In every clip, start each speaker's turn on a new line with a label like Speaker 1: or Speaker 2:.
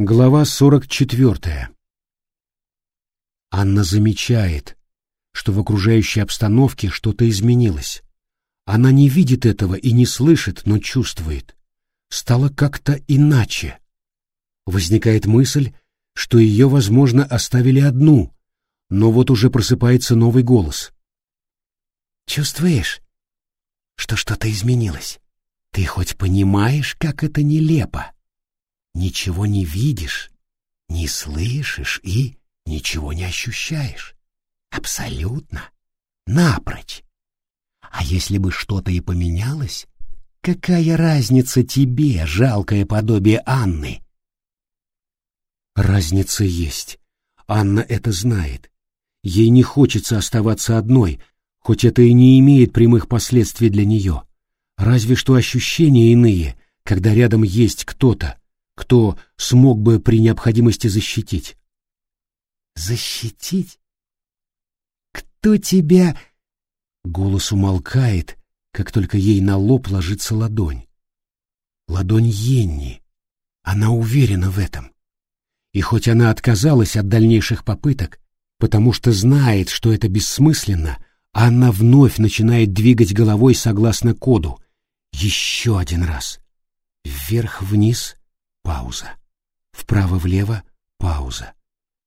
Speaker 1: Глава 44. Анна замечает, что в окружающей обстановке что-то изменилось. Она не видит этого и не слышит, но чувствует. Стало как-то иначе. Возникает мысль, что ее, возможно, оставили одну, но вот уже просыпается новый голос. «Чувствуешь, что что-то изменилось? Ты хоть понимаешь, как это нелепо?» Ничего не видишь, не слышишь и ничего не ощущаешь. Абсолютно. Напрочь. А если бы что-то и поменялось, какая разница тебе, жалкое подобие Анны? Разница есть. Анна это знает. Ей не хочется оставаться одной, хоть это и не имеет прямых последствий для нее. Разве что ощущения иные, когда рядом есть кто-то, кто смог бы при необходимости защитить. Защитить? Кто тебя... Голос умолкает, как только ей на лоб ложится ладонь. Ладонь Йенни. Она уверена в этом. И хоть она отказалась от дальнейших попыток, потому что знает, что это бессмысленно, она вновь начинает двигать головой согласно коду. Еще один раз. Вверх-вниз, пауза. Вправо-влево — пауза.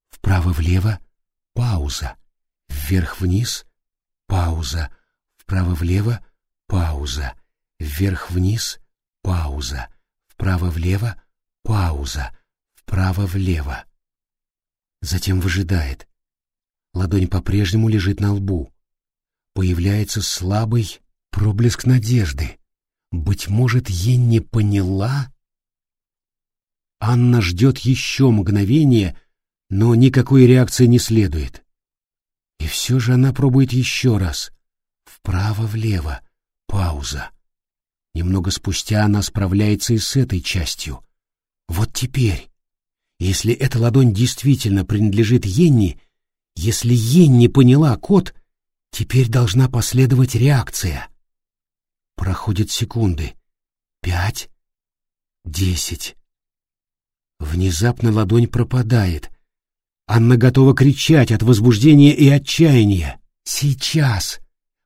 Speaker 1: Вправо-влево — пауза. Вверх-вниз — пауза. Вправо-влево — пауза. Вверх-вниз — пауза. Вправо-влево — пауза. Вправо-влево. Затем выжидает. Ладонь по-прежнему лежит на лбу. Появляется слабый проблеск надежды. Быть может, ей не поняла, Анна ждет еще мгновение, но никакой реакции не следует. И все же она пробует еще раз. Вправо-влево. Пауза. Немного спустя она справляется и с этой частью. Вот теперь, если эта ладонь действительно принадлежит Йенни, если Йенни поняла код, теперь должна последовать реакция. Проходят секунды. Пять. Десять. Внезапно ладонь пропадает. Анна готова кричать от возбуждения и отчаяния. «Сейчас!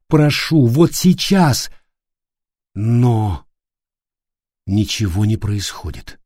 Speaker 1: Прошу, вот сейчас!» Но ничего не происходит.